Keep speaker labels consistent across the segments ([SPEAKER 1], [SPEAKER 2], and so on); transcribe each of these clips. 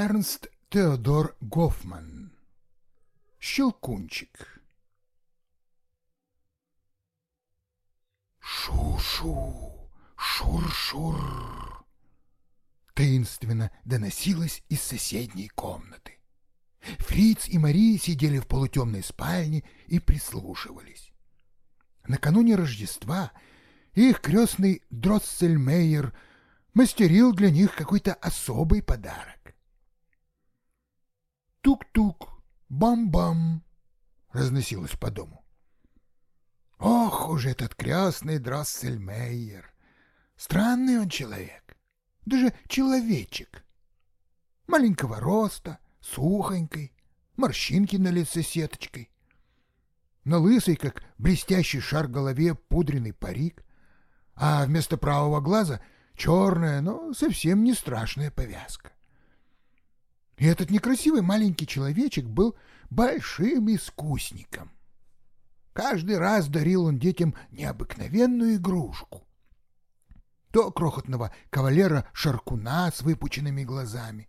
[SPEAKER 1] Эрнст Теодор Гофман. Щелкунчик. Шу-шу, шур-шур. Таинственно доносилось из соседней комнаты. Фриц и Мария сидели в полутемной спальне и прислушивались. Накануне Рождества их крестный Дроссельмейер мастерил для них какой-то особый подарок. Тук-тук, бам-бам, разносилось по дому. Ох уж этот крестный Дроссельмейер! Странный он человек, даже человечек. Маленького роста, сухонькой, морщинки на лице сеточкой. На лысой, как блестящий шар голове, пудренный парик, а вместо правого глаза черная, но совсем не страшная повязка. И этот некрасивый маленький человечек был большим искусником. Каждый раз дарил он детям необыкновенную игрушку. То крохотного кавалера-шаркуна с выпученными глазами,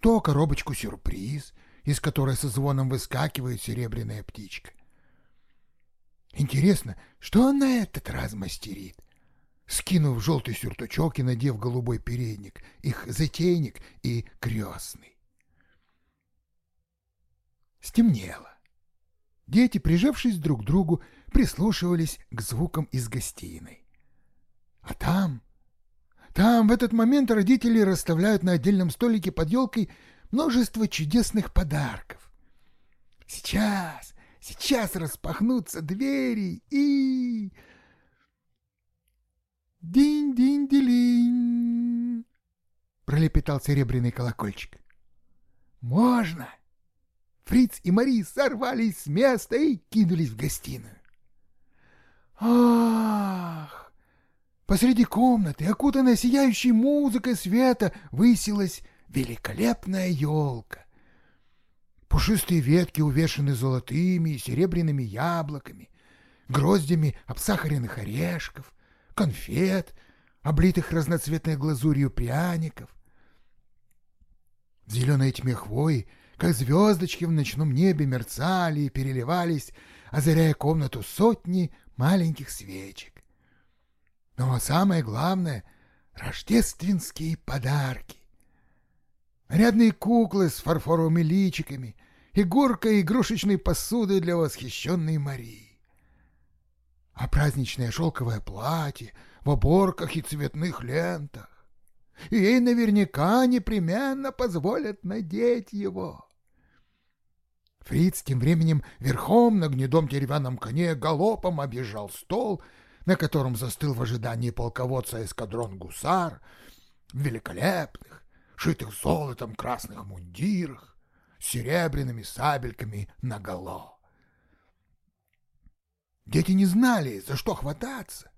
[SPEAKER 1] то коробочку-сюрприз, из которой со звоном выскакивает серебряная птичка. Интересно, что он на этот раз мастерит? Скинув желтый сюртучок и надев голубой передник, их затейник и крестный. Стемнело. Дети, прижавшись друг к другу, прислушивались к звукам из гостиной. А там, там в этот момент родители расставляют на отдельном столике под елкой множество чудесных подарков. Сейчас, сейчас распахнутся двери и... «Динь-динь-дилинь!» — пролепетал серебряный колокольчик. «Можно!» Фриц и Мари сорвались с места и кинулись в гостиную. Ах! Посреди комнаты, окутанная сияющей музыкой света, высилась великолепная елка. Пушистые ветки увешаны золотыми и серебряными яблоками, гроздями обсахаренных орешков, конфет, облитых разноцветной глазурью пряников. В зеленой тьме хвои как звездочки в ночном небе мерцали и переливались, озаряя комнату сотни маленьких свечек. Но самое главное — рождественские подарки. Нарядные куклы с фарфоровыми личиками и игрушечной посуды для восхищенной Марии. А праздничное шелковое платье в оборках и цветных лентах. И ей наверняка непременно позволят надеть его. Фриц тем временем верхом на гнедом деревянном коне галопом объезжал стол, на котором застыл в ожидании полководца эскадрон гусар в великолепных, шитых золотом красных мундирах, с серебряными сабельками наголо. Дети не знали, за что хвататься,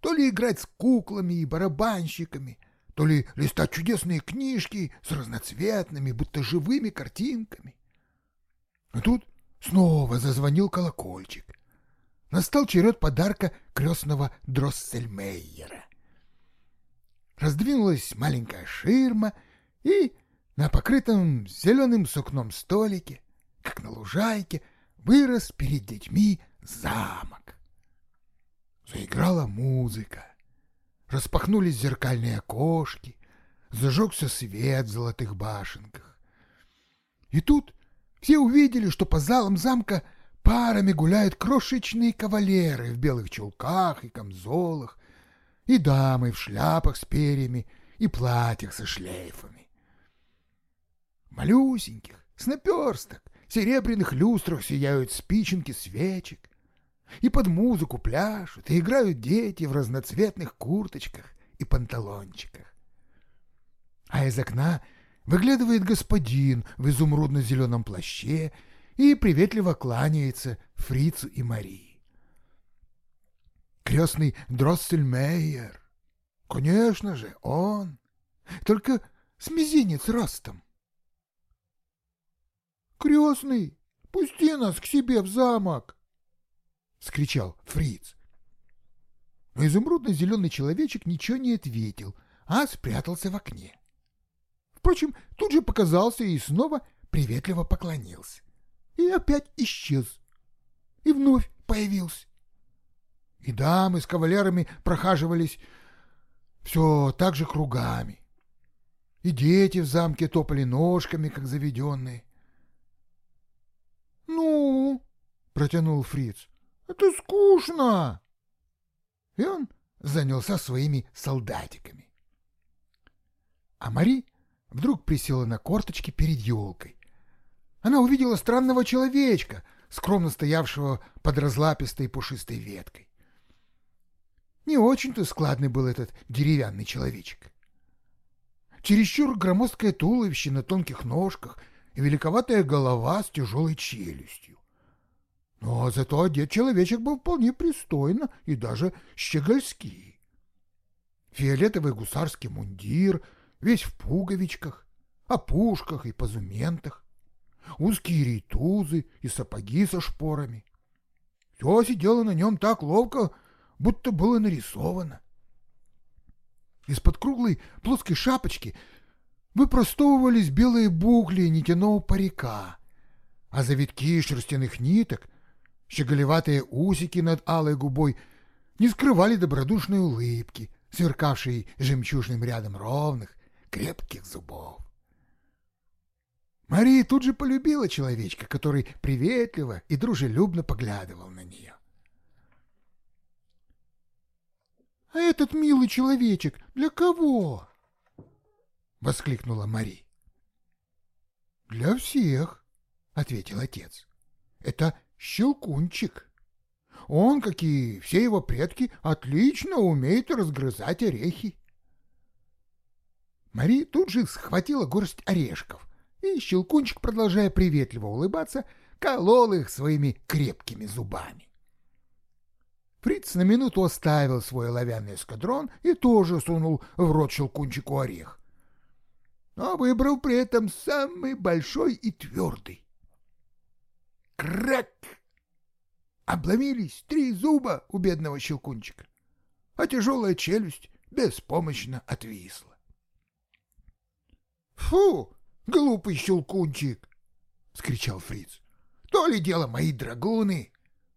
[SPEAKER 1] то ли играть с куклами и барабанщиками, то ли листать чудесные книжки с разноцветными, будто живыми картинками. Но тут снова зазвонил колокольчик. Настал черед подарка крестного Дроссельмейера. Раздвинулась маленькая ширма, и на покрытом зеленым сукном столике, как на лужайке, вырос перед детьми замок. Заиграла музыка. Распахнулись зеркальные окошки, зажегся свет в золотых башенках. И тут все увидели, что по залам замка парами гуляют крошечные кавалеры в белых чулках и камзолах, и дамы в шляпах с перьями и платьях со шлейфами. Малюсеньких, с наперсток, серебряных люстрах сияют спиченки свечек, и под музыку пляшут и играют дети в разноцветных курточках и панталончиках. А из окна Выглядывает господин в изумрудно-зеленом плаще и приветливо кланяется фрицу и Марии. Крестный Дроссельмейер. Конечно же, он. Только с мизинец ростом. «Крестный, пусти нас к себе в замок!» — скричал фриц. Но изумрудно-зеленый человечек ничего не ответил, а спрятался в окне Впрочем, тут же показался и снова приветливо поклонился. И опять исчез. И вновь появился. И дамы с кавалерами прохаживались все так же кругами. И дети в замке топали ножками, как заведенные. «Ну?» — протянул Фриц. «Это скучно!» И он занялся своими солдатиками. А Мари вдруг присела на корточки перед елкой. Она увидела странного человечка, скромно стоявшего под разлапистой пушистой веткой. Не очень-то складный был этот деревянный человечек. Чересчур громоздкое туловище на тонких ножках и великоватая голова с тяжелой челюстью. Но зато одет человечек был вполне пристойно и даже щегольский. Фиолетовый гусарский мундир, весь в пуговичках, опушках и позументах, узкие рейтузы и сапоги со шпорами. Все сидело на нем так ловко, будто было нарисовано. Из-под круглой плоской шапочки выпростовывались белые букли нитяного парика, а завитки шерстяных ниток, щеголеватые усики над алой губой не скрывали добродушной улыбки, сверкавшей жемчужным рядом ровных, крепких зубов. Мария тут же полюбила человечка, который приветливо и дружелюбно поглядывал на нее. «А этот милый человечек для кого?» — воскликнула Мари. «Для всех», — ответил отец. «Это щелкунчик. Он, как и все его предки, отлично умеет разгрызать орехи». Мари тут же схватила горсть орешков, и щелкунчик, продолжая приветливо улыбаться, колол их своими крепкими зубами. Фриц на минуту оставил свой оловянный эскадрон и тоже сунул в рот щелкунчику орех. Но выбрал при этом самый большой и твердый. Крак! Обломились три зуба у бедного щелкунчика, а тяжелая челюсть беспомощно отвисла. «Фу, глупый щелкунчик!» — скричал Фриц. «То ли дело мои драгуны!»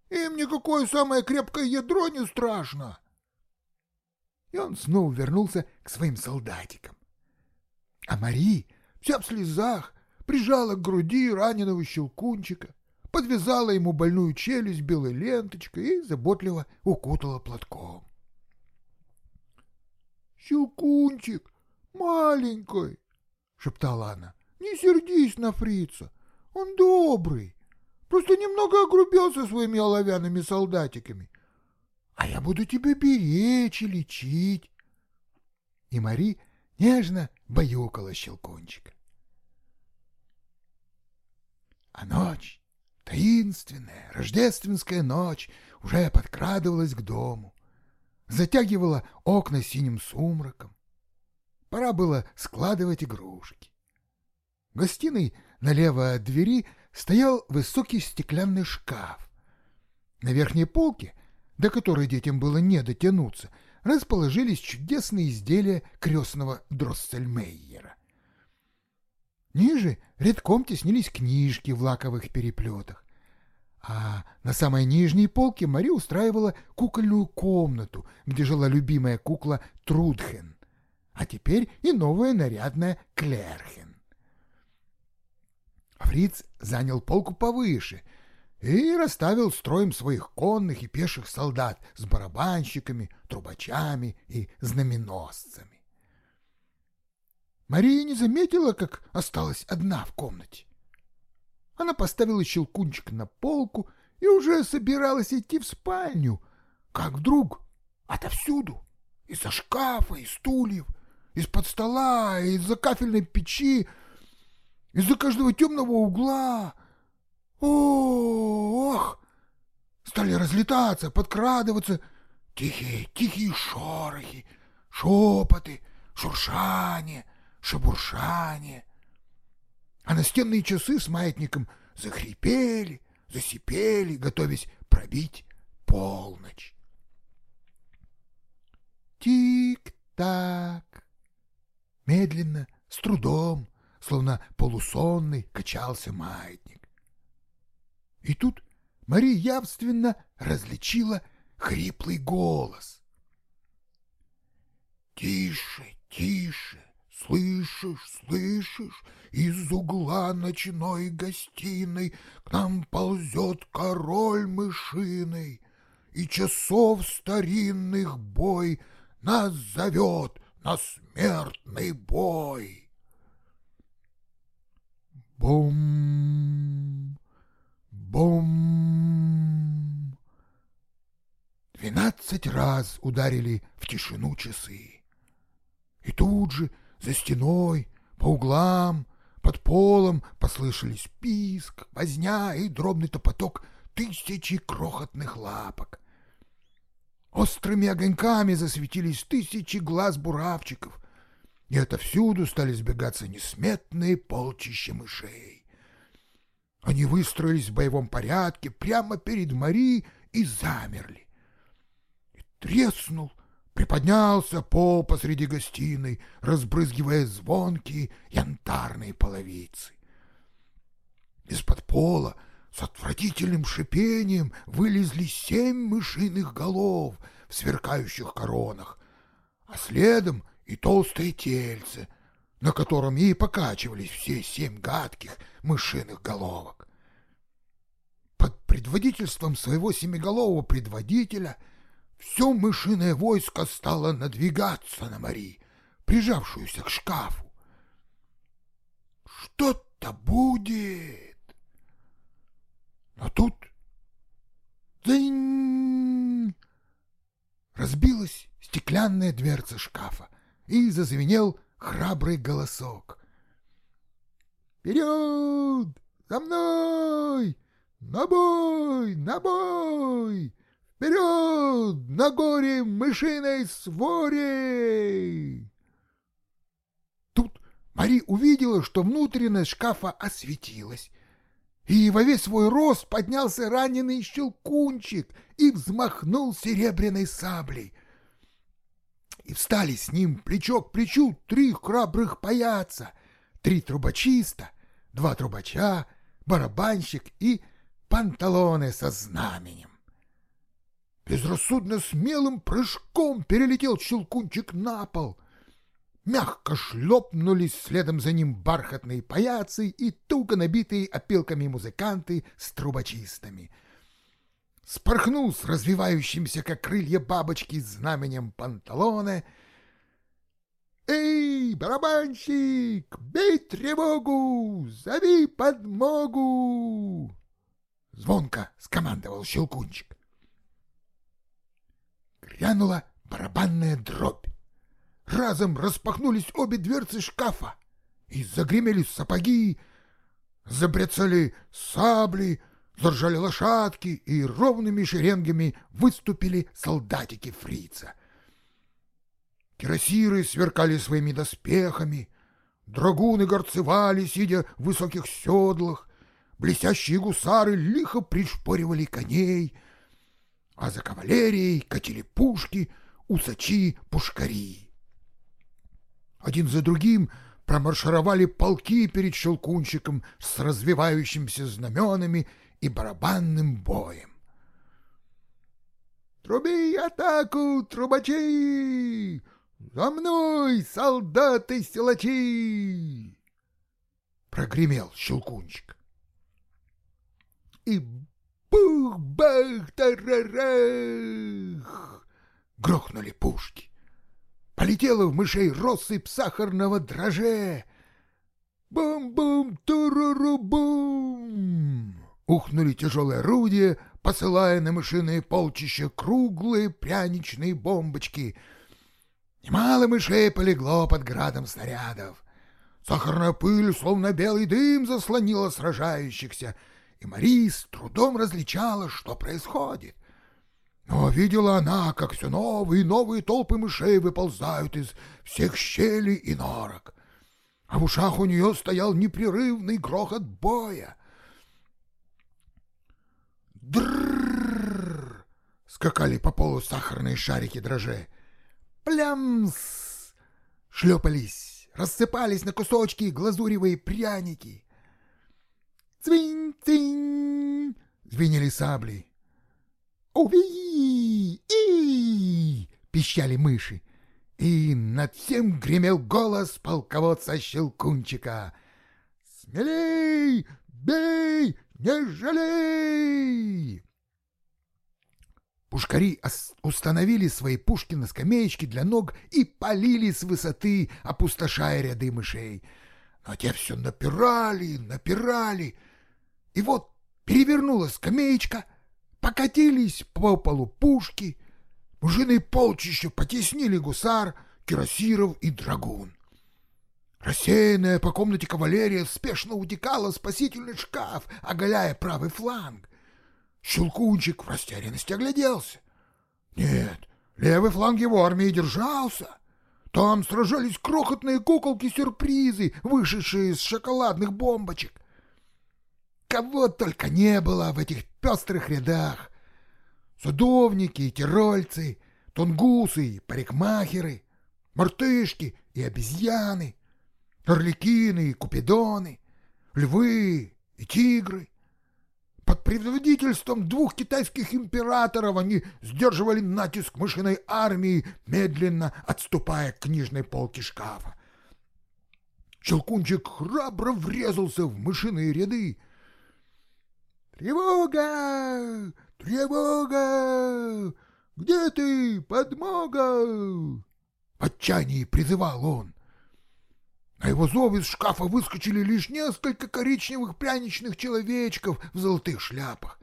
[SPEAKER 1] Им никакое самое крепкое ядро не страшно. И он снова вернулся к своим солдатикам. А Мари, вся в слезах, прижала к груди раненого щелкунчика, подвязала ему больную челюсть белой ленточкой и заботливо укутала платком. «Щелкунчик, маленький!» — шептала она. «Не сердись на фрица, он добрый, Просто немного огрубел со своими оловянными солдатиками. А я буду тебя беречь и лечить. И Мари нежно баюкала щелкунчика. А ночь, таинственная, рождественская ночь, уже подкрадывалась к дому, затягивала окна синим сумраком. Пора было складывать игрушки. В гостиной налево от двери стоял высокий стеклянный шкаф. На верхней полке, до которой детям было не дотянуться, расположились чудесные изделия крестного Дроссельмейера. Ниже редком теснились книжки в лаковых переплетах, а на самой нижней полке Мари устраивала кукольную комнату, где жила любимая кукла Трудхен, а теперь и новая нарядная Клерхен. Фриц занял полку повыше и расставил строем своих конных и пеших солдат с барабанщиками, трубачами и знаменосцами. Мария не заметила, как осталась одна в комнате. Она поставила щелкунчик на полку и уже собиралась идти в спальню, как вдруг отовсюду, из-за шкафа, из стульев, из-под стола, из-за кафельной печи из-за каждого темного угла. Ох! Стали разлетаться, подкрадываться тихие, тихие шорохи, шепоты, шуршание, шебуршание. А настенные часы с маятником захрипели, засипели, готовясь пробить полночь. Тик-так. Медленно, С трудом, словно полусонный, качался маятник. И тут Мария явственно различила хриплый голос. «Тише, тише, слышишь, слышишь, из угла ночной гостиной К нам ползет король мышиный, И часов старинных бой Нас зовет на смертный бой. Бум, бум. Двенадцать раз ударили в тишину часы. И тут же за стеной, по углам, под полом послышались писк, возня и дробный топоток тысячи крохотных лапок. Острыми огоньками засветились тысячи глаз буравчиков, и отовсюду стали сбегаться несметные полчища мышей. Они выстроились в боевом порядке прямо перед Мари и замерли. И треснул, приподнялся пол посреди гостиной, разбрызгивая звонкие янтарные половицы. Из-под пола с отвратительным шипением вылезли семь мышиных голов в сверкающих коронах, а следом и толстое тельце, на котором и покачивались все семь гадких мышиных головок. Под предводительством своего семиголового предводителя все мышиное войско стало надвигаться на Мари, прижавшуюся к шкафу. Что-то будет. Но тут... Дзынь! Разбилась стеклянная дверца шкафа, и зазвенел храбрый голосок. «Вперед! За мной! На бой! На бой! Вперед! На горе мышиной своре!» Тут Мари увидела, что внутренность шкафа осветилась, и во весь свой рост поднялся раненый щелкунчик и взмахнул серебряной саблей — и встали с ним плечо к плечу три храбрых паяца, три трубочиста, два трубача, барабанщик и панталоны со знаменем. Безрассудно смелым прыжком перелетел щелкунчик на пол. Мягко шлепнулись следом за ним бархатные паяцы и туго набитые опилками музыканты с трубочистами — спорхнул с развивающимся, как крылья бабочки, знаменем панталоны. «Эй, барабанщик, бей тревогу, зови подмогу!» Звонко скомандовал Щелкунчик. Грянула барабанная дробь. Разом распахнулись обе дверцы шкафа, и загремели сапоги, забрецали сабли, заржали лошадки, и ровными шеренгами выступили солдатики фрица. Кирасиры сверкали своими доспехами, драгуны горцевали, сидя в высоких седлах, блестящие гусары лихо пришпоривали коней, а за кавалерией катили пушки, усачи, пушкари. Один за другим промаршировали полки перед щелкунчиком с развивающимися знаменами и барабанным боем. «Труби атаку, трубачи! За мной, солдаты-силачи!» Прогремел щелкунчик. И бух-бах-тарарах! Грохнули пушки. Полетела в мышей россыпь сахарного дроже. Бум-бум-туруру-бум! Ухнули тяжелые орудия, посылая на мышиные полчища круглые пряничные бомбочки. Немало мышей полегло под градом снарядов. Сахарная пыль, словно белый дым, заслонила сражающихся, и Мари с трудом различала, что происходит. Но видела она, как все новые и новые толпы мышей выползают из всех щелей и норок. А в ушах у нее стоял непрерывный грохот боя. Дрррррр! Скакали по полу сахарные шарики дрожжей. Плямс! Шлепались, рассыпались на кусочки глазуревые пряники. «Цвинь-цвинь!» — звенели сабли. «Уви! и пищали мыши. И над всем гремел голос полководца Щелкунчика. «Смелей! Бей! Не жалей!» Пушкари установили свои пушки на скамеечке для ног и полили с высоты, опустошая ряды мышей. Но те все напирали, напирали. И вот перевернулась скамеечка, покатились по полу пушки, мужиные полчища потеснили гусар, кирасиров и драгун. Рассеянная по комнате кавалерия спешно утекала в спасительный шкаф, оголяя правый фланг. Щелкунчик в растерянности огляделся. Нет, левый фланг его армии держался. Там сражались крохотные куколки-сюрпризы, вышедшие из шоколадных бомбочек. Кого только не было в этих пестрых рядах. Садовники и тирольцы, тунгусы и парикмахеры, мартышки и обезьяны, орликины и купидоны, львы и тигры. Под предводительством двух китайских императоров они сдерживали натиск мышиной армии, медленно отступая к книжной полке шкафа. Щелкунчик храбро врезался в мышиные ряды. «Тревога! Тревога! Где ты, подмога?» В отчаянии призывал он. На его зов из шкафа выскочили лишь несколько коричневых пряничных человечков в золотых шляпах.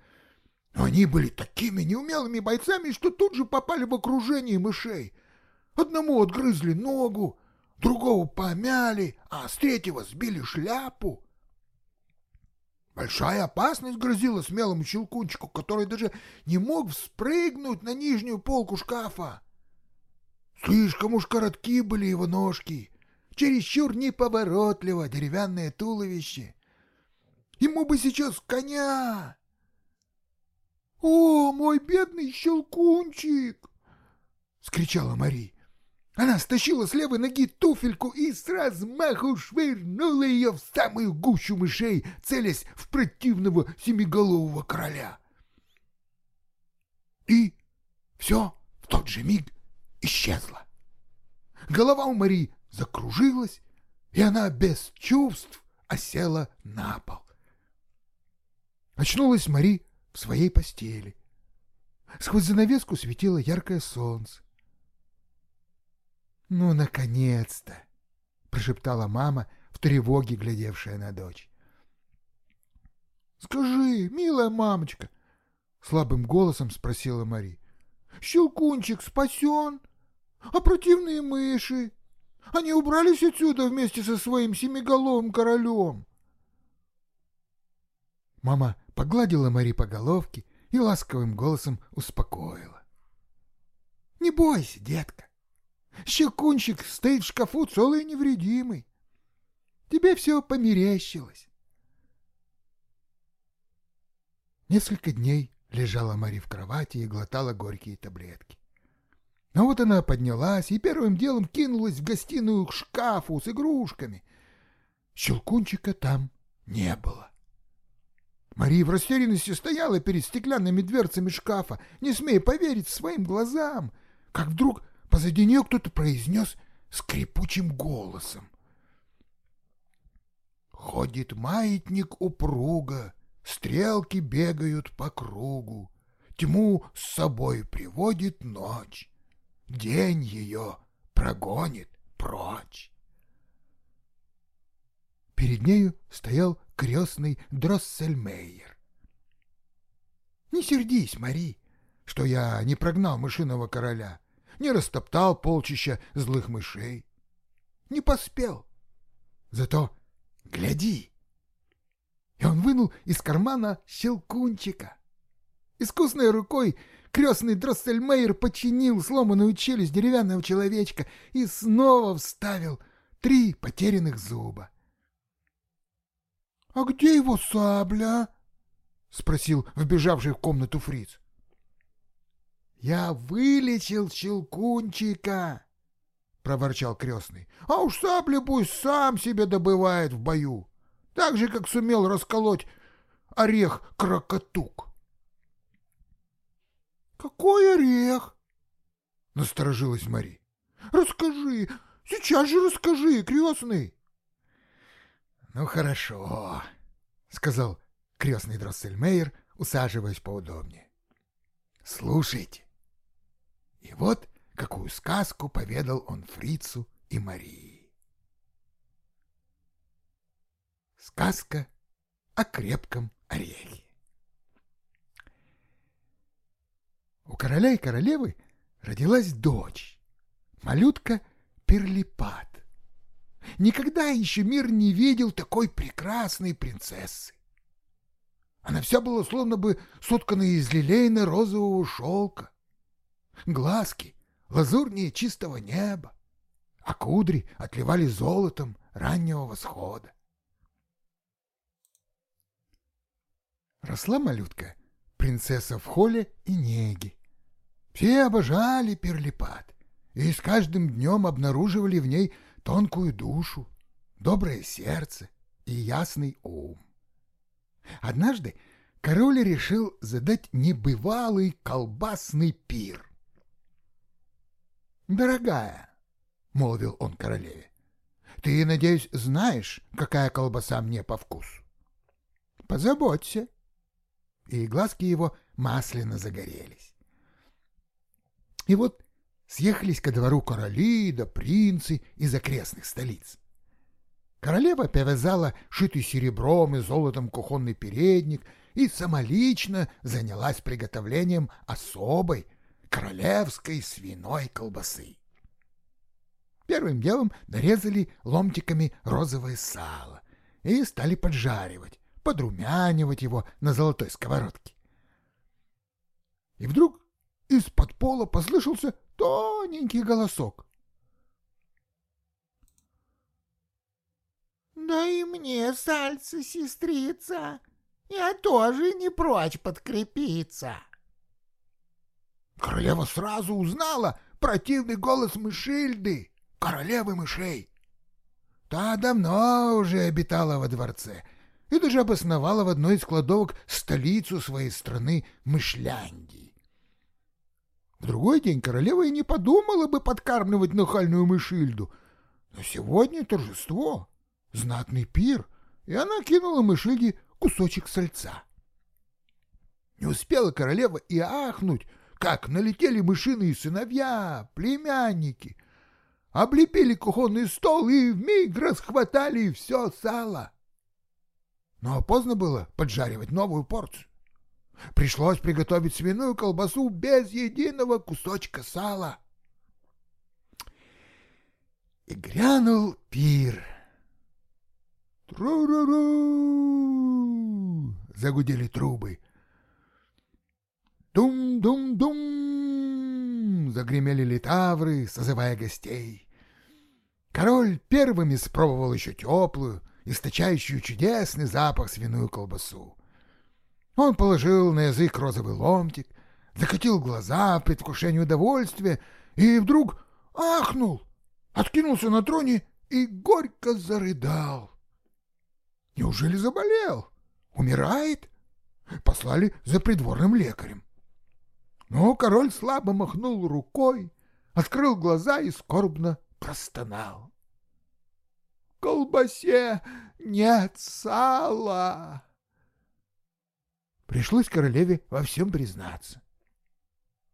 [SPEAKER 1] Но они были такими неумелыми бойцами, что тут же попали в окружение мышей. Одному отгрызли ногу, другого помяли, а с третьего сбили шляпу. Большая опасность грозила смелому щелкунчику, который даже не мог вспрыгнуть на нижнюю полку шкафа. Слишком уж коротки были его ножки — чересчур неповоротливо деревянное туловище. Ему бы сейчас коня. «О, мой бедный щелкунчик!» — скричала Мари. Она стащила с левой ноги туфельку и с размаху швырнула ее в самую гущу мышей, целясь в противного семиголового короля. И все в тот же миг исчезло. Голова у Мари закружилась, и она без чувств осела на пол. Очнулась Мари в своей постели. Сквозь занавеску светило яркое солнце. «Ну, наконец-то!» — прошептала мама, в тревоге глядевшая на дочь. «Скажи, милая мамочка!» — слабым голосом спросила Мари. «Щелкунчик спасен, а противные мыши они убрались отсюда вместе со своим семиголовым королем. Мама погладила Мари по головке и ласковым голосом успокоила. — Не бойся, детка. Щелкунчик стоит в шкафу целый невредимый. Тебе все померещилось. Несколько дней лежала Мари в кровати и глотала горькие таблетки. Но вот она поднялась и первым делом кинулась в гостиную к шкафу с игрушками. Щелкунчика там не было. Мария в растерянности стояла перед стеклянными дверцами шкафа, не смея поверить своим глазам, как вдруг позади нее кто-то произнес скрипучим голосом. Ходит маятник упруго, стрелки бегают по кругу, тьму с собой приводит ночь день ее прогонит прочь. Перед нею стоял крестный Дроссельмейер. «Не сердись, Мари, что я не прогнал мышиного короля, не растоптал полчища злых мышей. Не поспел. Зато гляди!» И он вынул из кармана щелкунчика. Искусной рукой Крестный Дроссельмейер починил сломанную челюсть деревянного человечка и снова вставил три потерянных зуба. — А где его сабля? — спросил вбежавший в комнату фриц. — Я вылечил Щелкунчика, — проворчал крестный. «А уж сабли пусть сам себе добывает в бою, так же, как сумел расколоть орех крокотук». «Какой орех?» — насторожилась Мари. «Расскажи, сейчас же расскажи, крестный!» «Ну, хорошо», — сказал крестный Дроссельмейер, усаживаясь поудобнее. «Слушайте». И вот какую сказку поведал он фрицу и Марии. Сказка о крепком орехе. У короля и королевы родилась дочь, малютка Перлипат. Никогда еще мир не видел такой прекрасной принцессы. Она вся была словно бы соткана из лилейно-розового шелка. Глазки лазурнее чистого неба, а кудри отливали золотом раннего восхода. Росла малютка, принцесса в холле и неге. Все обожали перлипат и с каждым днем обнаруживали в ней тонкую душу, доброе сердце и ясный ум. Однажды король решил задать небывалый колбасный пир. «Дорогая», — молвил он королеве, — «ты, надеюсь, знаешь, какая колбаса мне по вкусу? Позаботься». И глазки его масляно загорелись. И вот съехались ко двору короли да принцы из окрестных столиц. Королева повязала шитый серебром и золотом кухонный передник и самолично занялась приготовлением особой королевской свиной колбасы. Первым делом нарезали ломтиками розовое сало и стали поджаривать, подрумянивать его на золотой сковородке. И вдруг из-под пола послышался тоненький голосок.
[SPEAKER 2] «Да и мне сальца, сестрица, я тоже не прочь подкрепиться».
[SPEAKER 1] Королева сразу узнала противный голос Мышильды, королевы мышей. Та давно уже обитала во дворце и даже обосновала в одной из кладовок столицу своей страны Мышляндии. В другой день королева и не подумала бы подкармливать нахальную Мышильду, но сегодня торжество, знатный пир, и она кинула Мышильде кусочек сальца. Не успела королева и ахнуть, как налетели мышиные сыновья, племянники, облепили кухонный стол и вмиг расхватали все сало. Но поздно было поджаривать новую порцию. Пришлось приготовить свиную колбасу без единого кусочка сала. И грянул пир. Тру-ру-ру! Загудели трубы. Дум-дум-дум! Загремели литавры, созывая гостей. Король первым испробовал еще теплую, источающую чудесный запах свиную колбасу. Он положил на язык розовый ломтик, закатил глаза в предвкушении удовольствия и вдруг ахнул, откинулся на троне и горько зарыдал. Неужели заболел? Умирает? Послали за придворным лекарем. Но король слабо махнул рукой, открыл глаза и скорбно простонал. «Колбасе нет сала!» Пришлось королеве во всем признаться.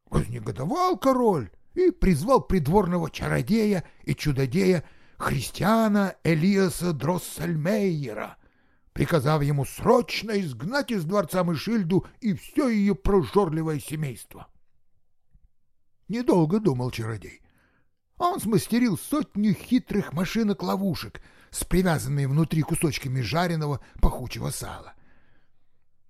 [SPEAKER 1] Вознегодовал король и призвал придворного чародея и чудодея христиана Элиаса Дроссельмейера, приказав ему срочно изгнать из дворца Мышильду и все ее прожорливое семейство. Недолго думал чародей. Он смастерил сотню хитрых машинок-ловушек с привязанными внутри кусочками жареного пахучего сала.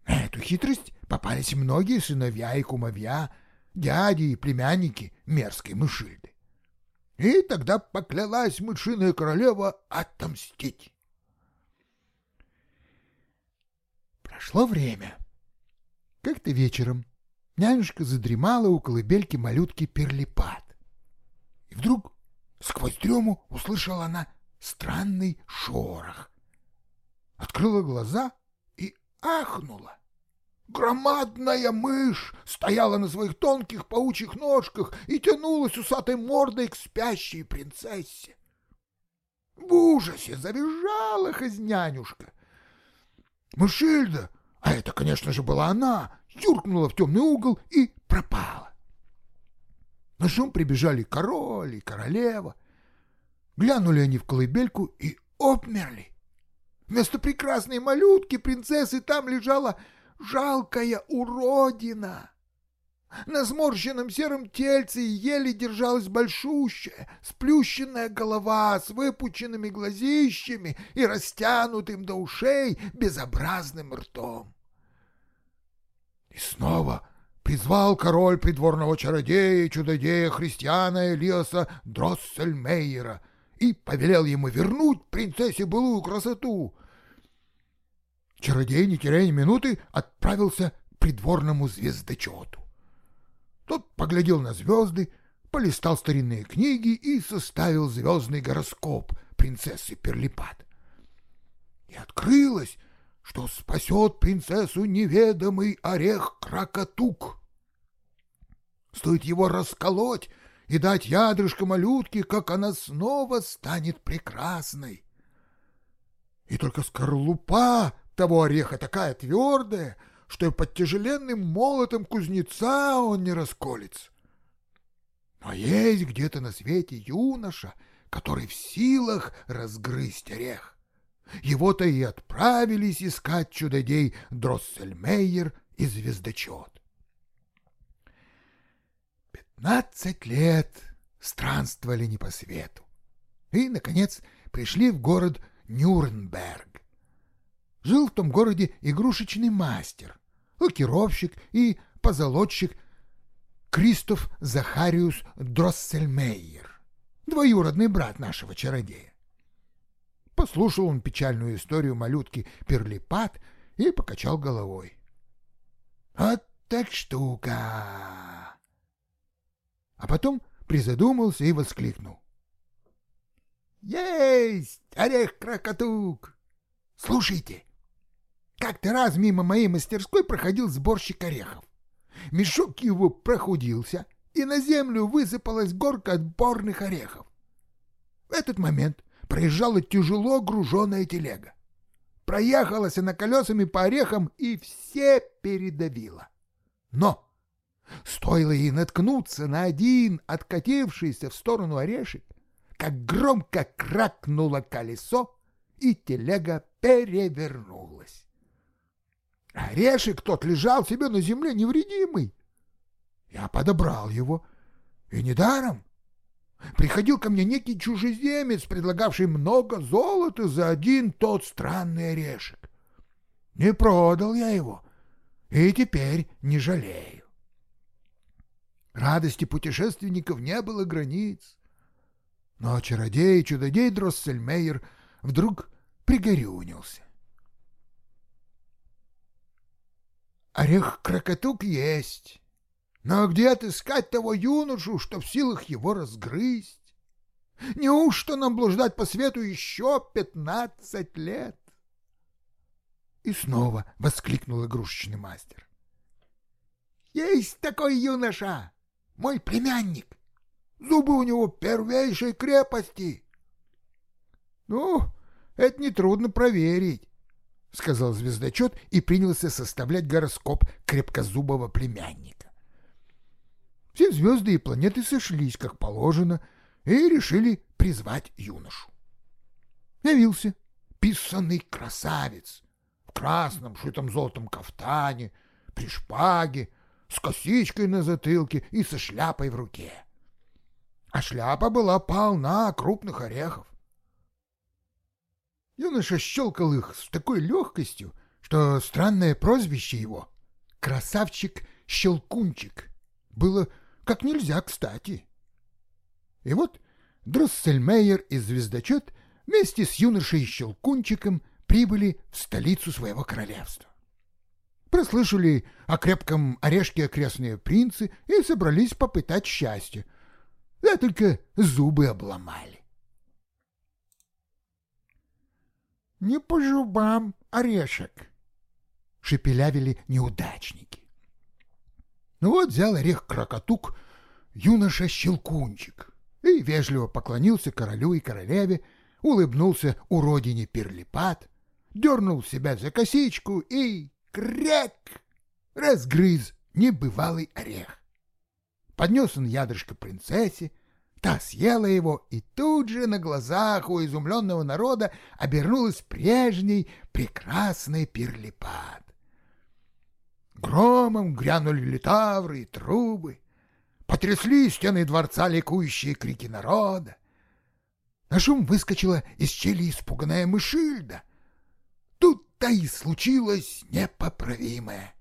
[SPEAKER 1] На эту хитрость попались многие сыновья и кумовья, дяди и племянники мерзкой Мышильды. И тогда поклялась мышиная королева отомстить. Прошло время. Как-то вечером нянюшка задремала у колыбельки малютки Перлипат. И вдруг Сквозь дрему услышала она странный шорох. Открыла глаза и ахнула. Громадная мышь стояла на своих тонких паучьих ножках и тянулась усатой мордой к спящей принцессе. В ужасе завизжала хозяйнюшка. Мышильда, а это, конечно же, была она, юркнула в темный угол и пропала. На шум прибежали король и королева. Глянули они в колыбельку и обмерли. Вместо прекрасной малютки принцессы там лежала жалкая уродина. На сморщенном сером тельце еле держалась большущая, сплющенная голова с выпученными глазищами и растянутым до ушей безобразным ртом. И снова призвал король придворного чародея и чудодея христиана Элиаса Дроссельмейера и повелел ему вернуть принцессе былую красоту. Чародей, не теряя минуты, отправился к придворному звездочету. Тот поглядел на звезды, полистал старинные книги и составил звездный гороскоп принцессы Перлипат. И открылось, что спасет принцессу неведомый орех Кракатук. Стоит его расколоть и дать ядрышко малютке, как она снова станет прекрасной. И только скорлупа того ореха такая твердая, что и под тяжеленным молотом кузнеца он не расколется. Но есть где-то на свете юноша, который в силах разгрызть орех. Его-то и отправились искать чудодей Дроссельмейер и Звездочет. Пятнадцать лет странствовали не по свету. И, наконец, пришли в город Нюрнберг. Жил в том городе игрушечный мастер, лакировщик и позолотчик Кристоф Захариус Дроссельмейер, двоюродный брат нашего чародея. Послушал он печальную историю малютки Перлипат и покачал головой. «Вот так штука!» А потом призадумался и воскликнул. «Есть! Орех крокотук! Слушайте, как-то раз мимо моей мастерской проходил сборщик орехов. Мешок его прохудился, и на землю высыпалась горка отборных орехов. В этот момент проезжала тяжело груженная телега. Проехалась она колесами по орехам и все передавила. Но стоило ей наткнуться на один откатившийся в сторону орешек, как громко кракнуло колесо, и телега перевернулась. Орешек тот лежал себе на земле невредимый. Я подобрал его. И недаром. Приходил ко мне некий чужеземец, предлагавший много золота за один тот странный орешек. Не продал я его, и теперь не жалею. Радости путешественников не было границ. Но чародей и чудодей Дроссельмейер вдруг пригорюнился. Орех-крокотук есть. Но где отыскать того юношу, что в силах его разгрызть? Неужто нам блуждать по свету еще пятнадцать лет? И снова воскликнул игрушечный мастер. Есть такой юноша, мой племянник. Зубы у него первейшей крепости. Ну, это нетрудно проверить. — сказал звездочет и принялся составлять гороскоп крепкозубого племянника. Все звезды и планеты сошлись, как положено, и решили призвать юношу. Явился писанный красавец в красном шитом золотом кафтане, при шпаге, с косичкой на затылке и со шляпой в руке. А шляпа была полна крупных орехов. Юноша щелкал их с такой легкостью, что странное прозвище его — «Красавчик-щелкунчик» — было как нельзя кстати. И вот Дроссельмейер и Звездочет вместе с юношей Щелкунчиком прибыли в столицу своего королевства. Прослышали о крепком орешке окрестные принцы и собрались попытать счастье. да только зубы обломали.
[SPEAKER 2] «Не по зубам орешек», — шепелявили неудачники.
[SPEAKER 1] Ну вот взял орех крокотук юноша Щелкунчик и вежливо поклонился королю и королеве, улыбнулся уродине Перлипат, дернул себя за косичку и кряк разгрыз небывалый орех. Поднес он ядрышко принцессе, та съела его, и тут же на глазах у изумленного народа обернулась прежней прекрасный перлипат. Громом грянули литавры и трубы, потрясли стены дворца ликующие крики народа. На шум выскочила из щели испуганная мышильда. Тут-то и случилось непоправимое.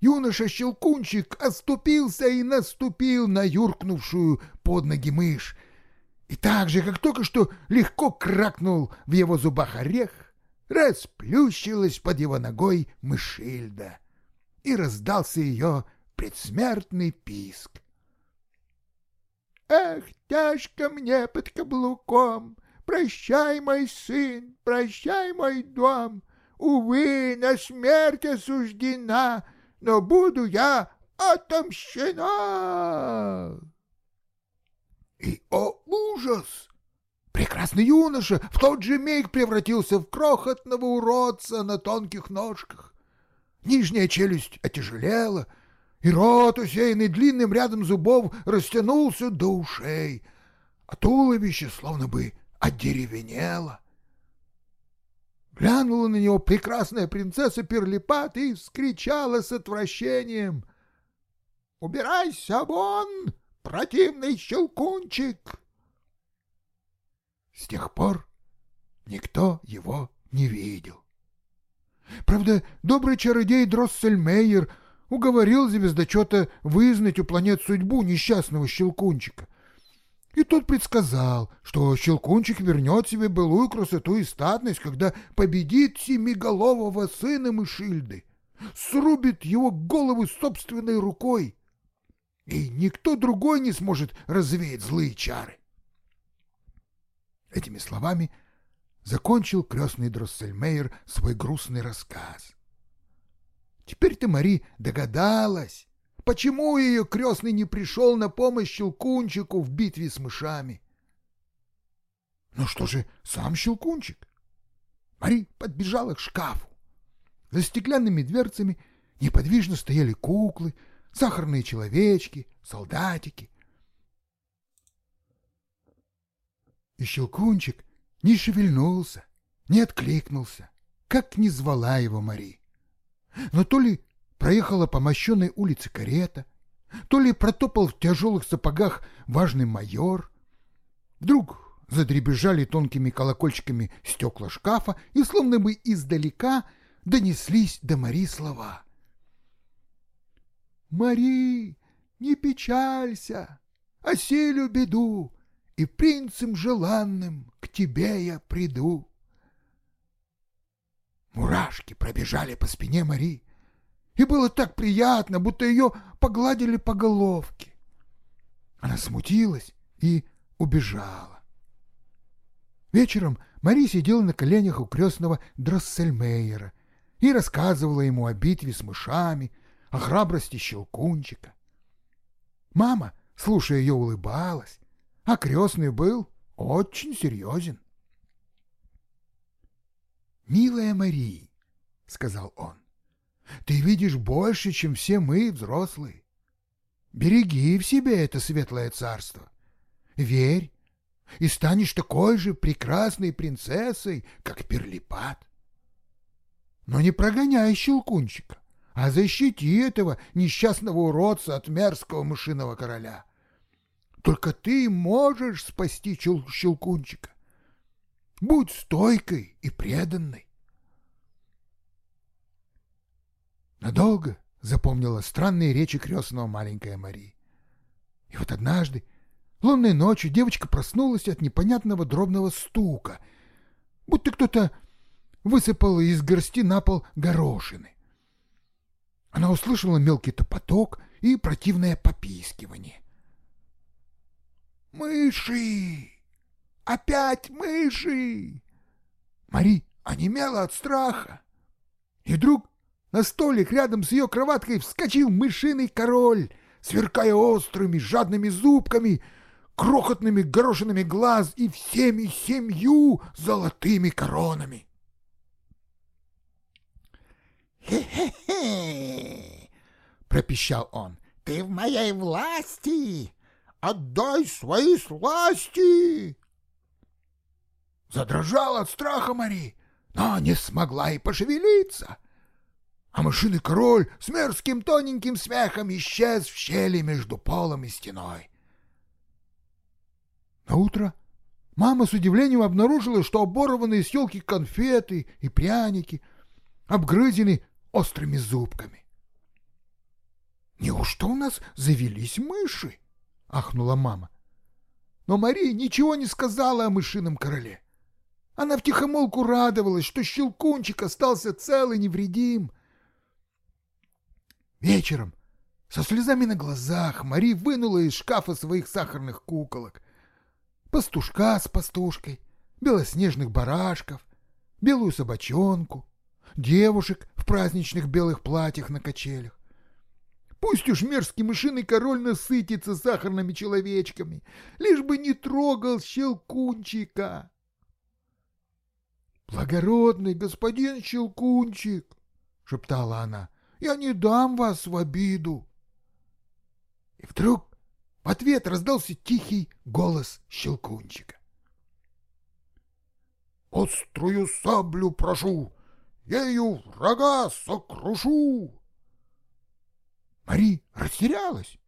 [SPEAKER 1] Юноша Щелкунчик оступился и наступил на юркнувшую под ноги мышь. И так же, как только что легко кракнул в его зубах орех, расплющилась под его ногой мышильда, и раздался ее предсмертный писк.
[SPEAKER 2] Эх, тяжко мне под каблуком, Прощай, мой сын, прощай, мой дом. Увы, на смерть осуждена, но буду я отомщена.
[SPEAKER 1] И, о ужас! Прекрасный юноша в тот же миг превратился в крохотного уродца на тонких ножках. Нижняя челюсть отяжелела, и рот, усеянный длинным рядом зубов, растянулся до ушей, а туловище словно бы одеревенело. Глянула на него прекрасная принцесса Перлипат и вскричала с отвращением. «Убирайся вон, противный щелкунчик!» С тех пор никто его не видел. Правда, добрый чародей Дроссельмейер уговорил звездочета вызнать у планет судьбу несчастного щелкунчика, и тот предсказал, что Щелкунчик вернет себе былую красоту и статность, когда победит семиголового сына Мышильды, срубит его голову собственной рукой, и никто другой не сможет развеять злые чары. Этими словами закончил крестный Дроссельмейер свой грустный рассказ. Теперь-то Мари догадалась, Почему ее крестный не пришел на помощь Щелкунчику в битве с мышами? Ну что же сам Щелкунчик? Мари подбежала к шкафу. За стеклянными дверцами неподвижно стояли куклы, сахарные человечки, солдатики. И Щелкунчик не шевельнулся, не откликнулся, как не звала его Мари. Но то ли проехала по мощенной улице карета, то ли протопал в тяжелых сапогах важный майор. Вдруг задребежали тонкими колокольчиками стекла шкафа, и словно бы издалека донеслись до Мари слова. «Мари, не печалься, оселю беду, и принцем желанным к тебе я приду». Мурашки пробежали по спине Мари и было так приятно, будто ее погладили по головке. Она смутилась и убежала. Вечером Мари сидела на коленях у крестного Дроссельмейера и рассказывала ему о битве с мышами, о храбрости Щелкунчика. Мама, слушая ее, улыбалась, а крестный был очень серьезен. «Милая Мари», — сказал он, ты видишь больше, чем все мы, взрослые. Береги в себе это светлое царство. Верь, и станешь такой же прекрасной принцессой, как Перлипат. Но не прогоняй щелкунчика, а защити этого несчастного уродца от мерзкого мышиного короля. Только ты можешь спасти щелкунчика. Будь стойкой и преданной. Надолго запомнила странные речи крестного маленькая Мари. И вот однажды, лунной ночью, девочка проснулась от непонятного дробного стука, будто кто-то высыпал из горсти на пол горошины. Она услышала мелкий топоток и противное попискивание. «Мыши! Опять мыши!» Мари онемела от страха. И вдруг на столик рядом с ее кроваткой вскочил мышиный король, сверкая острыми жадными зубками, крохотными горошинами глаз и всеми семью золотыми коронами.
[SPEAKER 2] «Хе-хе-хе!» — пропищал он. «Ты в моей власти! Отдай свои сласти!»
[SPEAKER 1] Задрожала от страха Мари, но не смогла и пошевелиться. А мышиный король с мерзким тоненьким смехом исчез в щели между полом и стеной. На утро мама с удивлением обнаружила, что оборванные с елки конфеты и пряники обгрызены острыми зубками. «Неужто у нас завелись мыши?» — ахнула мама. Но Мария ничего не сказала о мышином короле. Она втихомолку радовалась, что Щелкунчик остался цел и невредим. Вечером, со слезами на глазах, Мари вынула из шкафа своих сахарных куколок. Пастушка с пастушкой, белоснежных барашков, белую собачонку, девушек в праздничных белых платьях на качелях. Пусть уж мерзкий мышиный король насытится сахарными человечками, лишь бы не трогал щелкунчика. «Благородный господин Щелкунчик!» — шептала она. «Я не дам вас в обиду!» И вдруг в ответ раздался тихий голос Щелкунчика. «Острую саблю прошу, ею врага сокрушу!» Мари растерялась,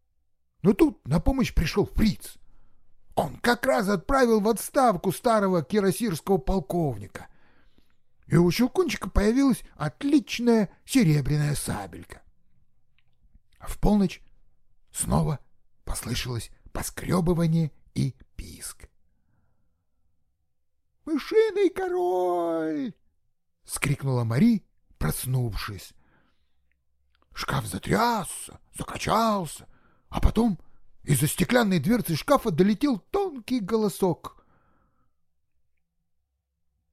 [SPEAKER 1] но тут на помощь пришел фриц. Он как раз отправил в отставку старого кирасирского полковника, и у Щелкунчика появилась отличная серебряная сабелька. А в полночь снова послышалось поскребывание и писк. «Мышиный король!» — скрикнула Мари, проснувшись. Шкаф затрясся, закачался, а потом из-за стеклянной дверцы шкафа долетел тонкий голосок.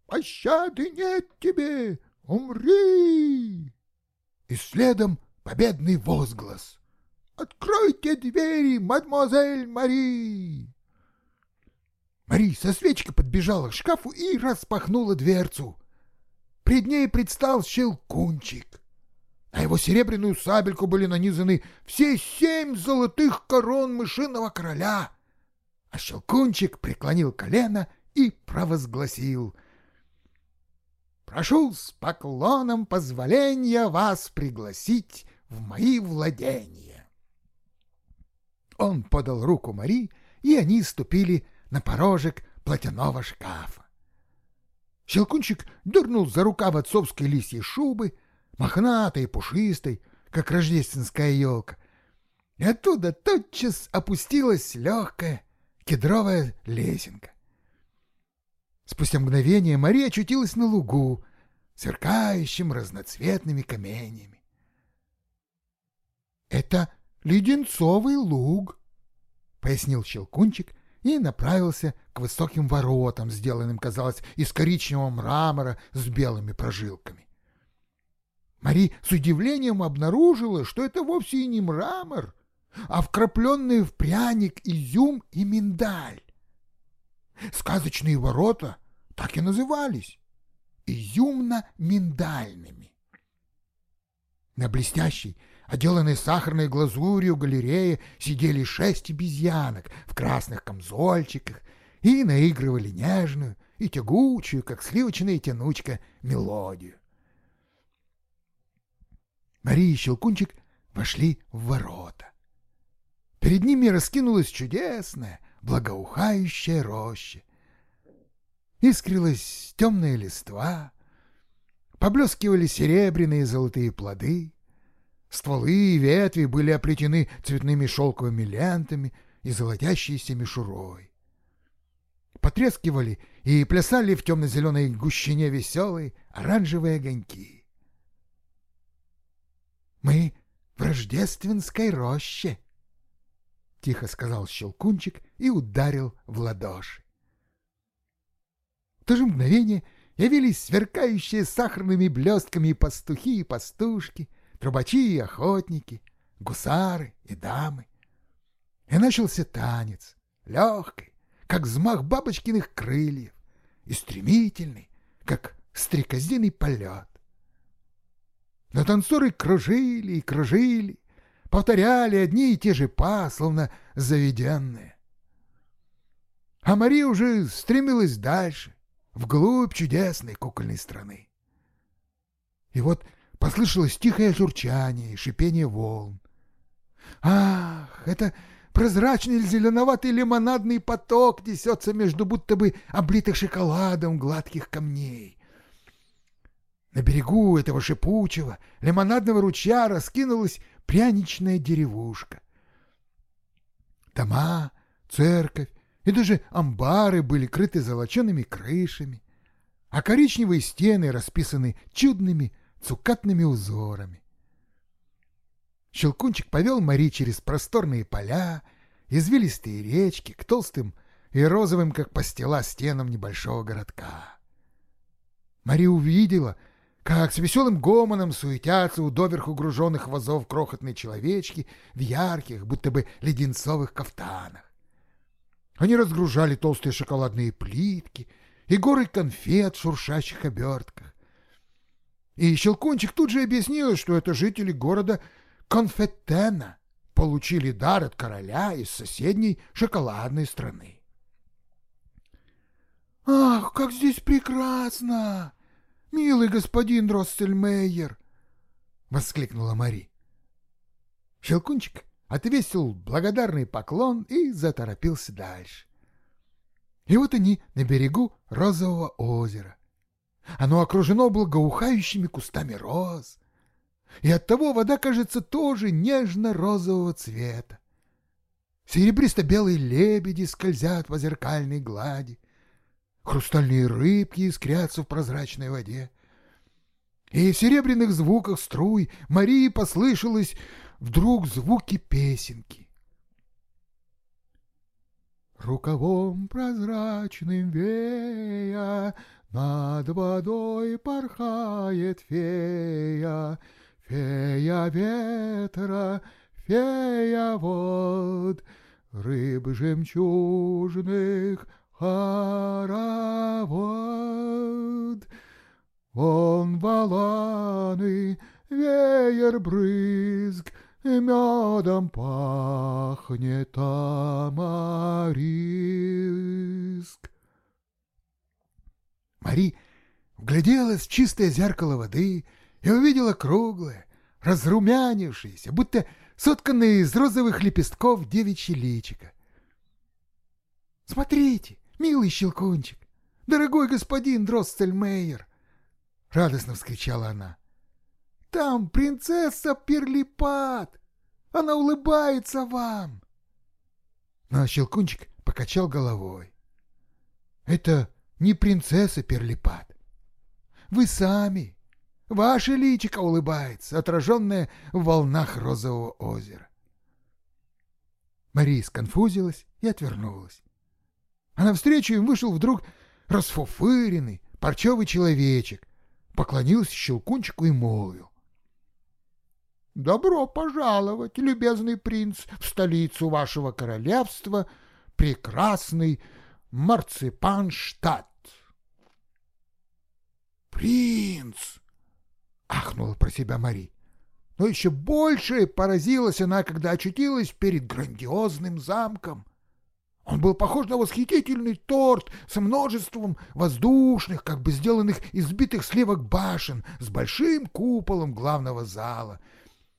[SPEAKER 1] «Пощады нет тебе! Умри!» И следом победный возглас. «Откройте двери, мадемуазель Мари!» Мари со свечкой подбежала к шкафу и распахнула дверцу. Пред ней предстал щелкунчик. На его серебряную сабельку были нанизаны все семь золотых корон мышиного короля. А щелкунчик преклонил колено и провозгласил. «Прошу с поклоном позволения вас пригласить в мои владения». Он подал руку Мари, и они ступили на порожек платяного шкафа. Щелкунчик дернул за рукав отцовской лисьей шубы, мохнатой пушистой, как рождественская елка. И оттуда тотчас опустилась легкая кедровая лесенка. Спустя мгновение Мария очутилась на лугу, сверкающим разноцветными каменями. «Это леденцовый луг», — пояснил Щелкунчик и направился к высоким воротам, сделанным, казалось, из коричневого мрамора с белыми прожилками. Мари с удивлением обнаружила, что это вовсе и не мрамор, а вкрапленные в пряник изюм и миндаль. Сказочные ворота так и назывались — изюмно-миндальными. На блестящей, отделанной сахарной глазурью галерее сидели шесть обезьянок в красных камзольчиках и наигрывали нежную и тягучую, как сливочная тянучка, мелодию. Мария и Щелкунчик вошли в ворота. Перед ними раскинулась чудесная, благоухающая роща. Искрилась темная листва, поблескивали серебряные и золотые плоды, стволы и ветви были оплетены цветными шелковыми лентами и золотящейся мишурой. Потрескивали и плясали в темно-зеленой гущине веселые оранжевые огоньки. Мы в рождественской роще, тихо сказал Щелкунчик и ударил в ладоши. В то же мгновение явились сверкающие сахарными блестками пастухи и пастушки, трубачи и охотники, гусары и дамы. И начался танец, легкий, как взмах бабочкиных крыльев, и стремительный, как стрекозиный полет. Но танцоры кружили и кружили, повторяли одни и те же па, словно заведенные. А Мария уже стремилась дальше, вглубь чудесной кукольной страны. И вот послышалось тихое журчание и шипение волн. Ах, это прозрачный зеленоватый лимонадный поток несется между будто бы облитых шоколадом гладких камней. На берегу этого шипучего лимонадного ручья раскинулась пряничная деревушка. Дома, церковь и даже амбары были крыты золочеными крышами, а коричневые стены расписаны чудными цукатными узорами. Щелкунчик повел Мари через просторные поля, извилистые речки к толстым и розовым, как пастила, стенам небольшого городка. Мари увидела, как с веселым гомоном суетятся у доверху груженных вазов крохотные человечки в ярких, будто бы леденцовых кафтанах. Они разгружали толстые шоколадные плитки и горы конфет в шуршащих обертках. И Щелкунчик тут же объяснил, что это жители города Конфеттена получили дар от короля из соседней шоколадной страны. «Ах, как здесь прекрасно! Милый господин Россельмейер!» — воскликнула Мари. Щелкунчик отвесил благодарный поклон и заторопился дальше. И вот они на берегу розового озера. Оно окружено благоухающими кустами роз, и оттого вода кажется тоже нежно-розового цвета. Серебристо-белые лебеди скользят по зеркальной глади, хрустальные рыбки искрятся в прозрачной воде. И в серебряных звуках струй Марии послышалось вдруг звуки песенки. Рукавом прозрачным вея над водой порхает фея, Фея ветра, фея вод, Рыб жемчужных хоровод. Он валаны, веер брызг, Медом пахнет тамариск. Мари вгляделась в чистое зеркало воды и увидела круглое, разрумянившееся, будто сотканное из розовых лепестков девичье личико. «Смотрите, милый щелкунчик, дорогой господин Дростельмейер!» — радостно вскричала она. «Там принцесса Перлипат! Она улыбается вам!» Но щелкунчик покачал головой. «Это не принцесса Перлипат. Вы сами, Ваше личико улыбается, отраженное в волнах розового озера. Мария сконфузилась и отвернулась. А навстречу им вышел вдруг расфуфыренный, парчевый человечек, поклонился Щелкунчику и молвил. «Добро пожаловать, любезный принц, в столицу вашего королевства, прекрасный Марципанштадт!» «Принц!» ахнула про себя Мари. Но еще больше поразилась она, когда очутилась перед грандиозным замком. Он был похож на восхитительный торт с множеством воздушных, как бы сделанных из сбитых сливок башен, с большим куполом главного зала,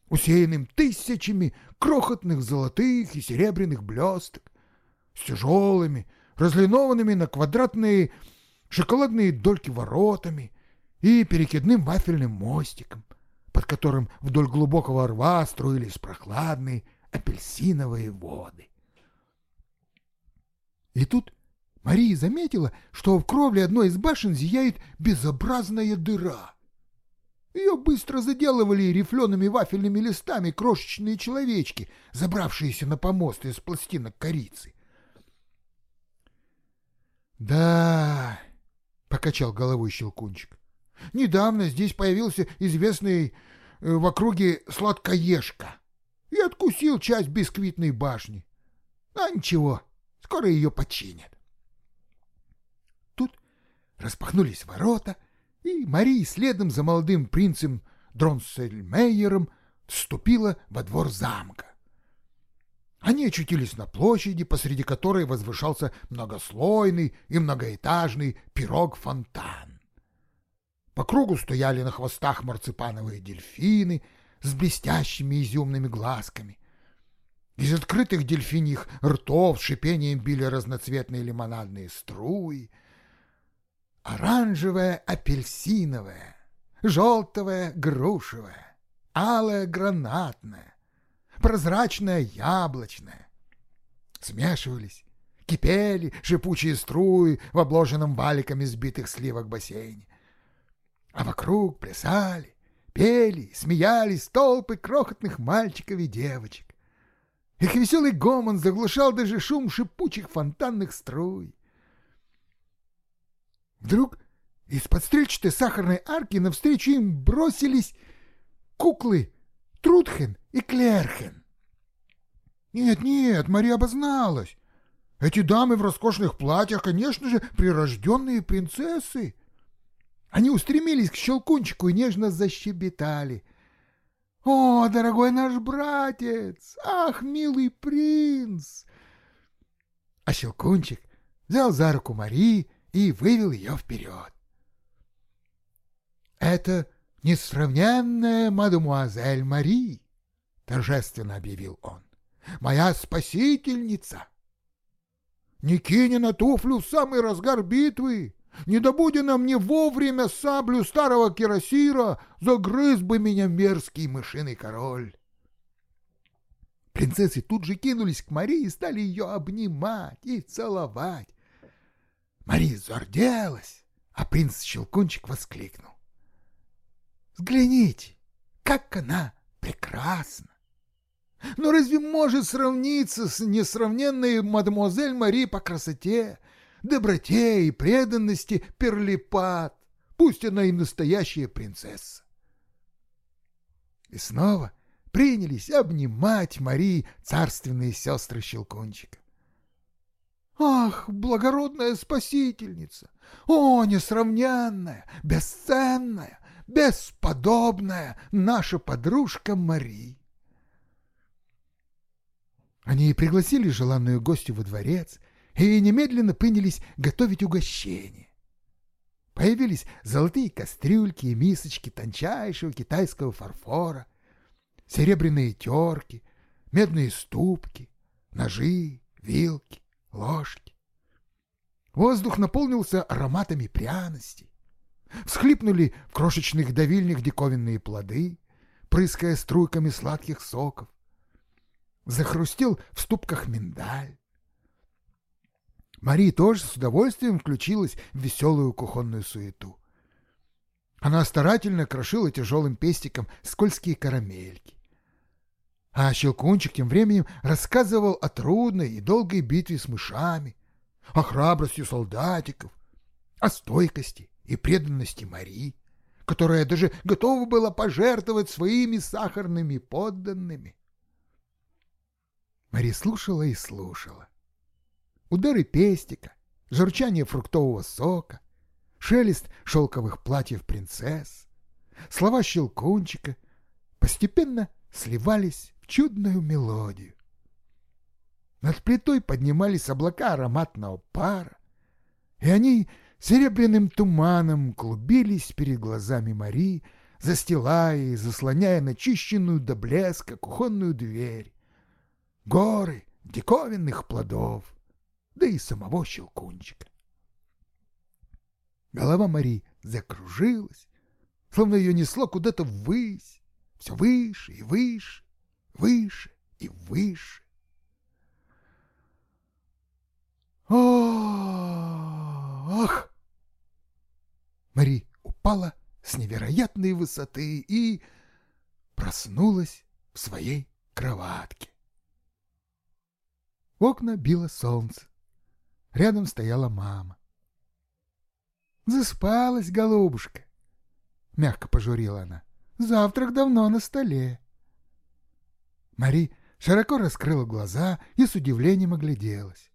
[SPEAKER 1] усеянным тысячами крохотных золотых и серебряных блесток, с тяжелыми, разлинованными на квадратные шоколадные дольки воротами, и перекидным вафельным мостиком, под которым вдоль глубокого рва струились прохладные апельсиновые воды. И тут Мария заметила, что в кровле одной из башен зияет безобразная дыра. Ее быстро заделывали рифлеными вафельными листами крошечные человечки, забравшиеся на помост из пластинок корицы. «Да», — покачал головой Щелкунчик, — «недавно здесь появился известный э, в округе сладкоежка и откусил часть бисквитной башни. А ничего, скоро ее починят». Тут распахнулись ворота, и Мария следом за молодым принцем Дронсельмейером вступила во двор замка. Они очутились на площади, посреди которой возвышался многослойный и многоэтажный пирог-фонтан. По кругу стояли на хвостах марципановые дельфины с блестящими изюмными глазками. Из открытых дельфиньих ртов шипением били разноцветные лимонадные струи. Оранжевое апельсиновое, желтое грушевое, алое гранатное прозрачное яблочное. Смешивались, кипели шипучие струи в обложенном валиками сбитых сливок бассейне. А вокруг плясали, пели, смеялись толпы крохотных мальчиков и девочек. Их веселый гомон заглушал даже шум шипучих фонтанных струй. Вдруг из-под стрельчатой сахарной арки навстречу им бросились куклы Трудхен и Клерхен. Нет-нет, Мария обозналась. Эти дамы в роскошных платьях, конечно же, прирожденные принцессы. Они устремились к щелкунчику и нежно защебетали. «О, дорогой наш братец! Ах, милый принц!» А щелкунчик взял за руку Марии и вывел ее вперед. «Это несравненная мадемуазель Мари, — торжественно объявил он, — моя спасительница. Не кине на туфлю в самый разгар битвы, не добуди на мне вовремя саблю старого кирасира, загрыз бы меня мерзкий мышиный король. Принцессы тут же кинулись к Марии и стали ее обнимать и целовать. Мария зарделась, а принц Щелкунчик воскликнул. Взгляните, как она прекрасна! Но разве может сравниться с несравненной мадемуазель Мари по красоте, доброте и преданности Перлипат, пусть она и настоящая принцесса? И снова принялись обнимать Мари царственные сестры Щелкунчика. Ах, благородная спасительница! О, несравненная, бесценная, бесподобная наша подружка Мари. Они пригласили желанную гостью во дворец и немедленно принялись готовить угощение. Появились золотые кастрюльки и мисочки тончайшего китайского фарфора, серебряные терки, медные ступки, ножи, вилки, ложки. Воздух наполнился ароматами пряностей. Всхлипнули в крошечных давильнях диковинные плоды, прыская струйками сладких соков. Захрустел в ступках миндаль. Мария тоже с удовольствием включилась в веселую кухонную суету. Она старательно крошила тяжелым пестиком скользкие карамельки. А Щелкунчик тем временем рассказывал о трудной и долгой битве с мышами, о храбрости солдатиков, о стойкости и преданности Марии, которая даже готова была пожертвовать своими сахарными подданными. Мария слушала и слушала. Удары пестика, журчание фруктового сока, шелест шелковых платьев принцесс, слова щелкунчика постепенно сливались в чудную мелодию. Над плитой поднимались облака ароматного пара, и они серебряным туманом клубились перед глазами Мари, застилая и заслоняя начищенную до блеска кухонную дверь. Горы диковинных плодов, да и самого щелкунчика. Голова Мари закружилась, словно ее несло куда-то ввысь, все выше и выше, выше и выше. Ох! Мари упала с невероятной высоты и проснулась в своей кроватке. В окна било солнце. Рядом стояла мама. «Заспалась, голубушка!» — мягко пожурила она. «Завтрак давно на столе». Мари широко раскрыла глаза и с удивлением огляделась.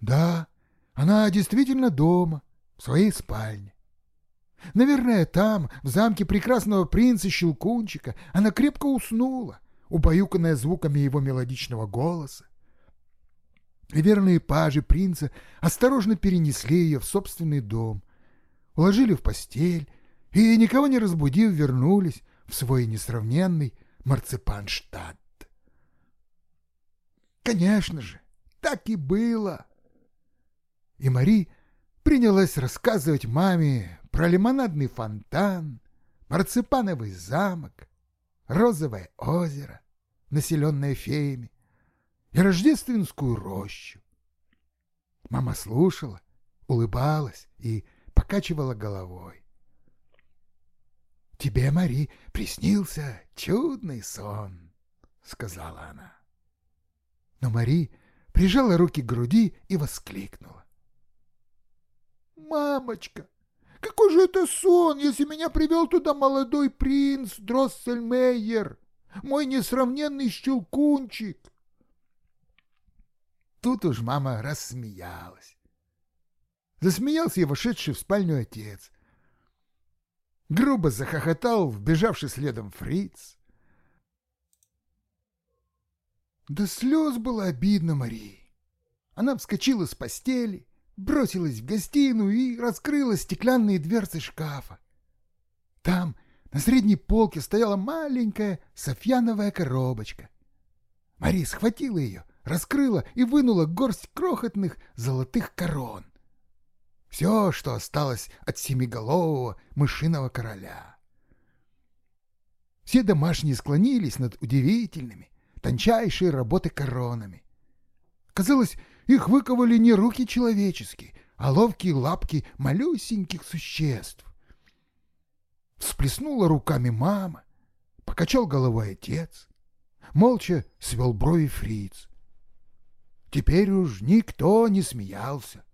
[SPEAKER 1] Да, она действительно дома, в своей спальне. Наверное, там, в замке прекрасного принца Щелкунчика, она крепко уснула, убаюканная звуками его мелодичного голоса. И верные пажи принца осторожно перенесли ее в собственный дом, уложили в постель и, никого не разбудив, вернулись в свой несравненный Марципанштадт. Конечно же, так и было. И Мари принялась рассказывать маме про лимонадный фонтан, марципановый замок, розовое озеро, населенное феями, и рождественскую рощу. Мама слушала, улыбалась и покачивала головой. «Тебе, Мари, приснился чудный сон», — сказала она. Но Мари прижала руки к груди и воскликнула.
[SPEAKER 2] «Мамочка, какой же это сон, если меня привел туда молодой принц Дроссельмейер, мой несравненный щелкунчик?»
[SPEAKER 1] Тут уж мама рассмеялась. Засмеялся и вошедший в спальню отец. Грубо захохотал, вбежавший следом фриц. До слез было обидно Марии. Она вскочила с постели, бросилась в гостиную и раскрыла стеклянные дверцы шкафа. Там на средней полке стояла маленькая софьяновая коробочка. Мария схватила ее, раскрыла и вынула горсть крохотных золотых корон. Все, что осталось от семиголового мышиного короля. Все домашние склонились над удивительными, тончайшие работы коронами. Казалось, их выковали не руки человеческие, а ловкие лапки малюсеньких существ. Всплеснула руками мама, покачал головой отец, молча свел брови фриц. Теперь уж никто не смеялся.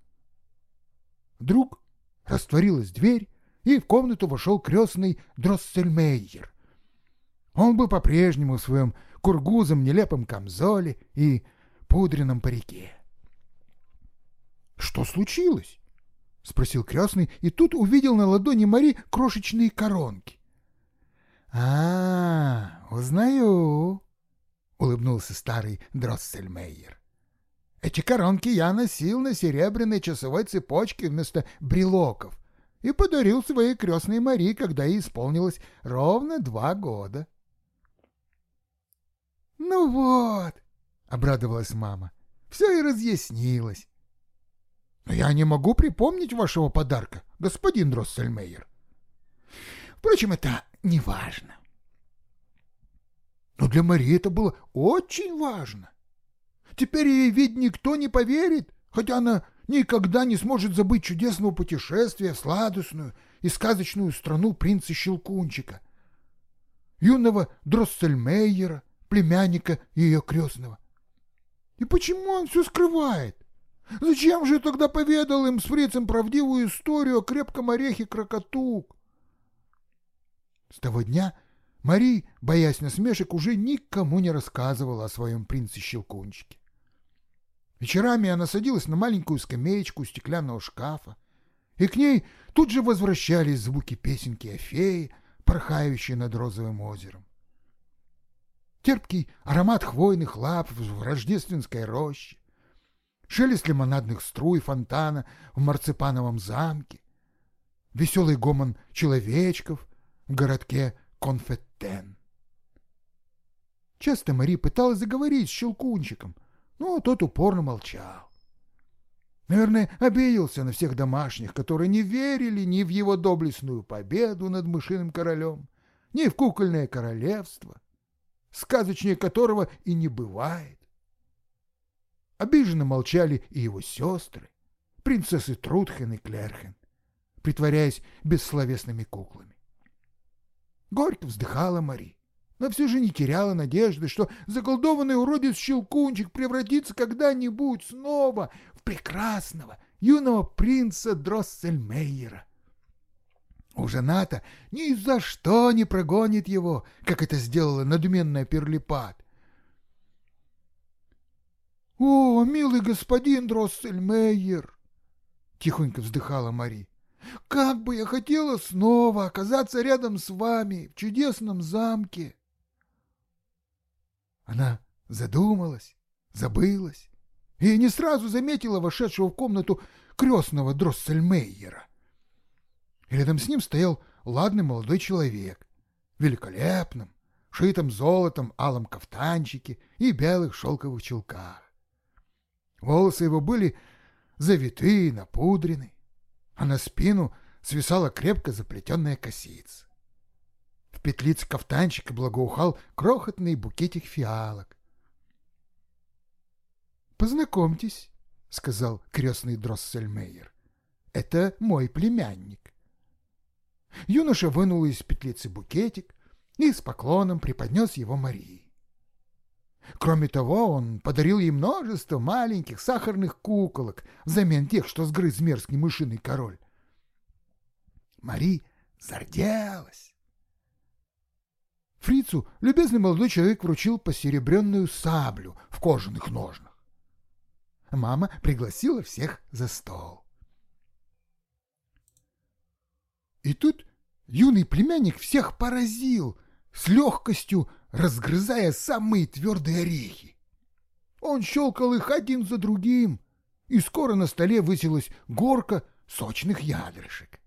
[SPEAKER 1] Вдруг растворилась дверь, и в комнату вошел крестный Дроссельмейер. Он был по-прежнему в своем кургузом нелепом камзоле и пудреном парике. — Что случилось? — спросил крестный, и тут увидел на ладони Мари крошечные коронки. — А, узнаю, — улыбнулся старый Дроссельмейер. — Эти коронки я носил на серебряной часовой цепочке вместо брелоков и подарил своей крестной Мари, когда ей исполнилось ровно два года. — «Ну вот», — обрадовалась мама, — «все и разъяснилось». «Но я не могу припомнить вашего подарка, господин Дроссельмейер». «Впрочем, это не важно». Но для Марии это было очень важно. Теперь ей ведь никто не поверит, хотя она никогда не сможет забыть чудесного путешествия в сладостную и сказочную страну принца Щелкунчика, юного Дроссельмейера, племянника ее крестного. И почему он все скрывает? Зачем же тогда поведал им с фрицем правдивую историю о крепком орехе крокотук? С того дня Мари, боясь насмешек, уже никому не рассказывала о своем принце-щелкунчике. Вечерами она садилась на маленькую скамеечку у стеклянного шкафа, и к ней тут же возвращались звуки песенки о фее, порхающей над розовым озером терпкий аромат хвойных лап в рождественской роще, шелест лимонадных струй фонтана в марципановом замке, веселый гомон человечков в городке Конфеттен. Часто Мари пыталась заговорить с Щелкунчиком, но тот упорно молчал. Наверное, обиделся на всех домашних, которые не верили ни в его доблестную победу над мышиным королем, ни в кукольное королевство, сказочнее которого и не бывает. Обиженно молчали и его сестры, принцессы Трудхен и Клерхен, притворяясь бессловесными куклами. Горько вздыхала Мари, но все же не теряла надежды, что заколдованный уродец Щелкунчик превратится когда-нибудь снова в прекрасного юного принца Дроссельмейера. Уже НАТО ни за что не прогонит его, как это сделала надменная Перлипат. «О, милый господин Дроссельмейер!» — тихонько вздыхала Мари. «Как бы я хотела снова оказаться рядом с вами в чудесном замке!» Она задумалась, забылась и не сразу заметила вошедшего в комнату крестного Дроссельмейера. Рядом с ним стоял ладный молодой человек, великолепным, шитым золотом алом кафтанчике и белых шелковых чулках. Волосы его были завитые, напудрены, а на спину свисала крепко заплетенная косица. В петлице кафтанчика благоухал крохотный букетик фиалок. «Познакомьтесь», — сказал крестный Дроссельмейер. «Это мой племянник». Юноша вынул из петлицы букетик и с поклоном преподнес его Марии. Кроме того, он подарил ей множество маленьких сахарных куколок взамен тех, что сгрыз мерзкий мышиный король. Мари зарделась. Фрицу любезный молодой человек вручил посеребренную саблю в кожаных ножнах. Мама пригласила всех за стол. И тут юный племянник всех поразил, с легкостью разгрызая самые твердые орехи. Он щелкал их один за другим, и скоро на столе высилась горка сочных ядрышек.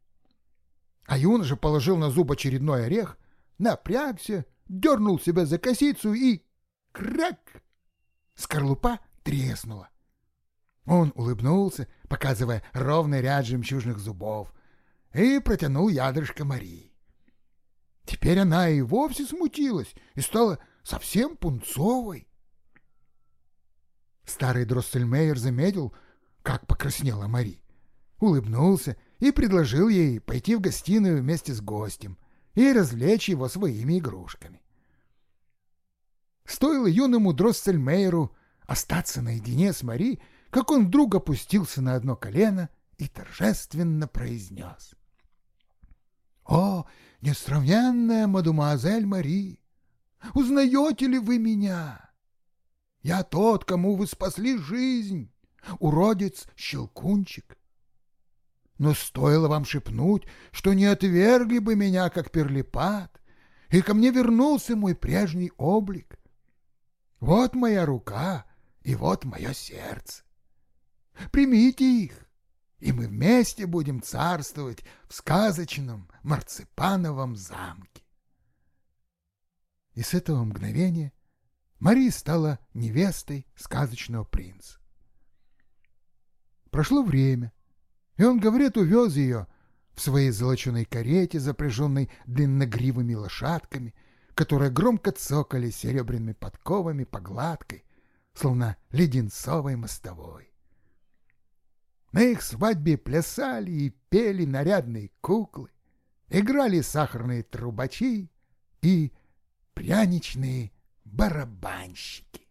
[SPEAKER 1] А юноша положил на зуб очередной орех, напрягся, дернул себя за косицу и... Крак! Скорлупа треснула. Он улыбнулся, показывая ровный ряд жемчужных зубов, и протянул ядрышко Марии. Теперь она и вовсе смутилась и стала совсем пунцовой. Старый Дроссельмейер заметил, как покраснела Мари, улыбнулся и предложил ей пойти в гостиную вместе с гостем и развлечь его своими игрушками. Стоило юному Дроссельмейеру остаться наедине с Мари, как он вдруг опустился на одно колено и торжественно произнес. «О, несравненная мадемуазель Мари, узнаете ли вы меня? Я тот, кому вы спасли жизнь, уродец Щелкунчик. Но стоило вам шепнуть, что не отвергли бы меня, как перлипат, и ко мне вернулся мой прежний облик. Вот моя рука и вот мое сердце. Примите их, и мы вместе будем царствовать в сказочном марципановом замке. И с этого мгновения Мария стала невестой сказочного принца. Прошло время, и он, говорит, увез ее в своей золоченой карете, запряженной длинногривыми лошадками, которые громко цокали серебряными подковами по гладкой, словно леденцовой мостовой. На их свадьбе плясали и пели нарядные куклы, играли сахарные трубачи и пряничные барабанщики.